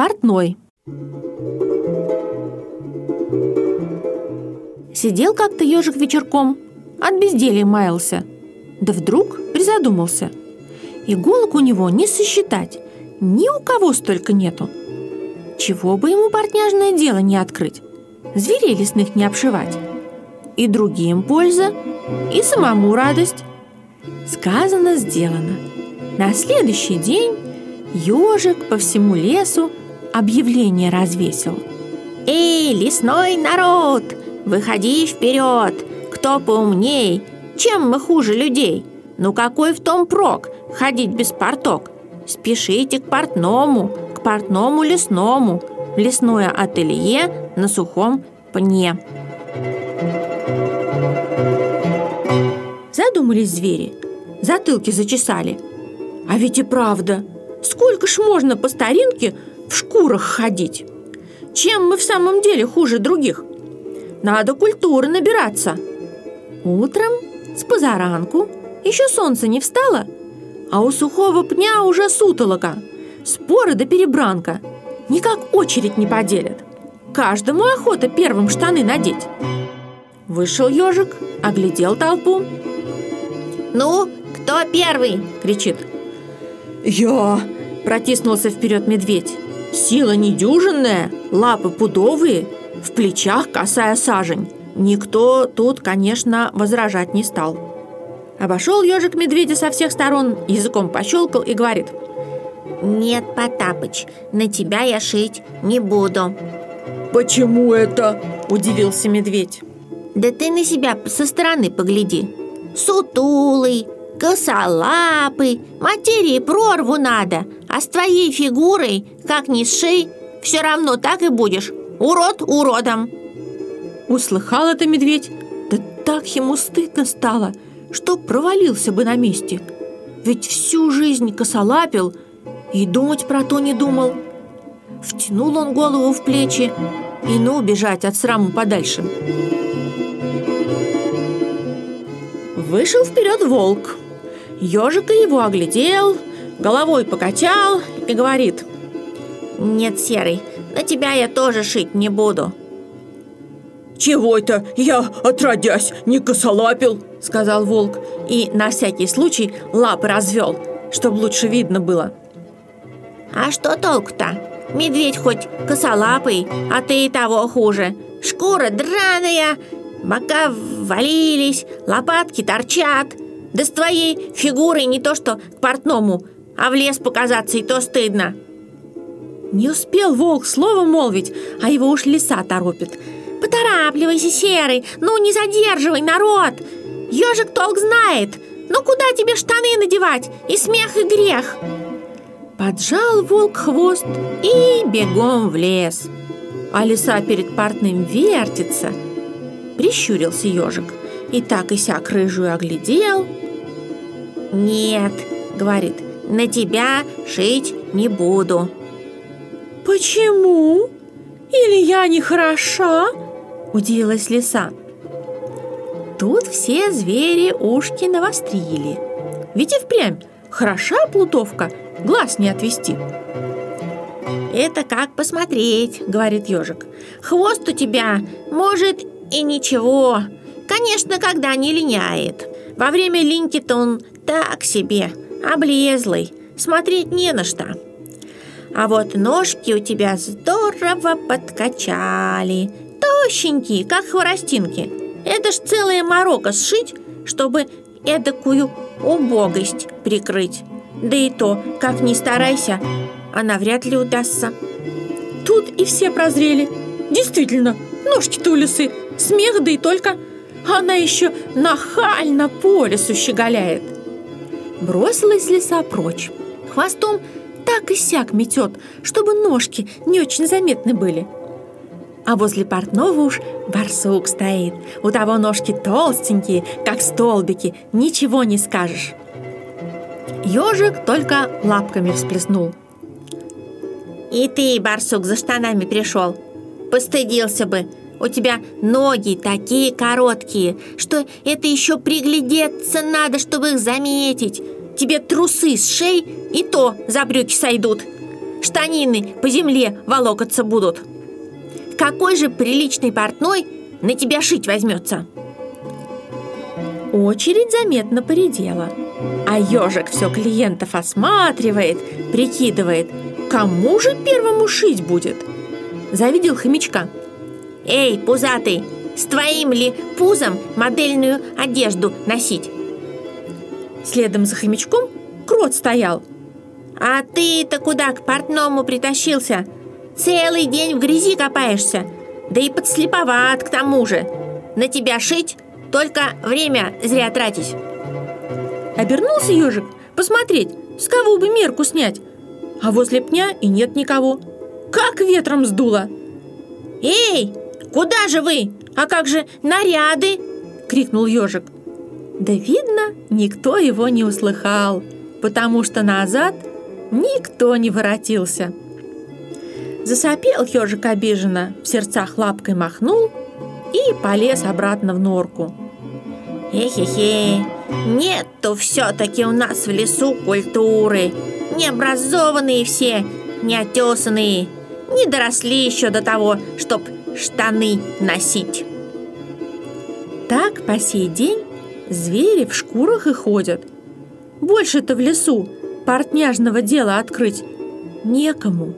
портной. Сидел как-то ежик вечерком, от безделия маялся. Да вдруг призадумался. Иголок у него не сосчитать, ни у кого столько нету. Чего бы ему портняжное дело не открыть, зверей лесных не обшивать. И другим польза, и самому радость. Сказано, сделано. На следующий день ежик по всему лесу объявление развесил. «Эй, лесной народ, выходи вперед! Кто поумней? Чем мы хуже людей? Ну какой в том прок ходить без порток? Спешите к портному, к портному лесному, лесное ателье на сухом пне». Задумались звери, затылки зачесали. А ведь и правда, сколько ж можно по старинке в шкурах ходить? Чем мы в самом деле хуже других? Надо культуры набираться. Утром с позаранку еще солнце не встало, а у сухого пня уже сутолока, споры да перебранка. Никак очередь не поделят. Каждому охота первым штаны надеть. Вышел ежик, оглядел толпу. «Ну, кто первый?» – кричит. «Я!» – протиснулся вперед медведь. Сила недюжинная, лапы пудовые, в плечах косая сажень. Никто тут, конечно, возражать не стал. Обошел ежик медведя со всех сторон, языком пощелкал и говорит «Нет, Потапыч, на тебя я шить не буду». «Почему это?» – удивился медведь. «Да ты на себя со стороны погляди. Сутулый, косолапый, материи прорву надо, а с твоей фигурой, как ни сшей, все равно так и будешь, урод уродом. Услыхал это медведь, да так ему стыдно стало, что провалился бы на месте. Ведь всю жизнь косолапил и думать про то не думал. Втянул он голову в плечи и ну бежать от сраму подальше. Вышел вперед волк. Ежика его оглядел, головой покачал и говорит «Нет, Серый, на тебя я тоже шить не буду». «Чего это я, отродясь, не косолапил?» — сказал волк и на всякий случай лапы развел, чтобы лучше видно было. «А что толку-то? Медведь хоть косолапый, а ты и того хуже. Шкура драная, бока валились, лопатки торчат. Да с твоей фигурой не то что к портному, а в лес показаться и то стыдно». Не успел волк слово молвить, а его уж лиса торопит. «Поторапливайся, Серый, ну не задерживай народ! Ежик толк знает, ну куда тебе штаны надевать? И смех, и грех!» Поджал волк хвост и бегом в лес. А лиса перед портным вертится. Прищурился ежик и так и сяк рыжую оглядел. «Нет», — говорит, — «на тебя шить не буду». «Почему? Или я не хороша?» – удивилась лиса. Тут все звери ушки навострили. Ведь и впрямь хороша плутовка, глаз не отвести. «Это как посмотреть», — говорит ежик. «Хвост у тебя, может, и ничего. Конечно, когда не линяет. Во время линьки-то он так себе, облезлый, смотреть не на что». А вот ножки у тебя здорово подкачали. Тощенькие, как хворостинки. Это ж целая морока сшить, чтобы эдакую убогость прикрыть. Да и то, как ни старайся, она вряд ли удастся. Тут и все прозрели. Действительно, ножки-то у лисы, смех да и только. Она еще нахально по лесу щеголяет. Бросилась лиса прочь. Хвостом так и сяк метет, чтобы ножки не очень заметны были. А возле портного уж барсук стоит. У того ножки толстенькие, как столбики, ничего не скажешь. Ежик только лапками всплеснул. И ты, барсук, за штанами пришел. Постыдился бы. У тебя ноги такие короткие, что это еще приглядеться надо, чтобы их заметить. Тебе трусы с шеи и то за брюки сойдут. штанины по земле волокаться будут. Какой же приличный портной на тебя шить возьмется? Очередь заметно поредела, а ежик все клиентов осматривает, прикидывает, кому же первому шить будет. Завидел хомячка. Эй, пузатый, с твоим ли пузом модельную одежду носить? Следом за хомячком крот стоял. А ты-то куда к портному притащился? Целый день в грязи копаешься, да и подслеповат к тому же. На тебя шить, только время зря тратить. Обернулся ежик посмотреть, с кого бы мерку снять. А возле пня и нет никого. Как ветром сдуло. «Эй, куда же вы? А как же наряды?» — крикнул ежик. Да видно, никто его не услыхал, потому что назад никто не воротился. Засопел ежик обиженно, в сердцах лапкой махнул и полез обратно в норку. Эхе-хе, нету все-таки у нас в лесу культуры. Необразованные все, неотесанные, не доросли еще до того, чтоб штаны носить. Так по сей день звери в шкурах и ходят. Больше-то в лесу портняжного дела открыть некому.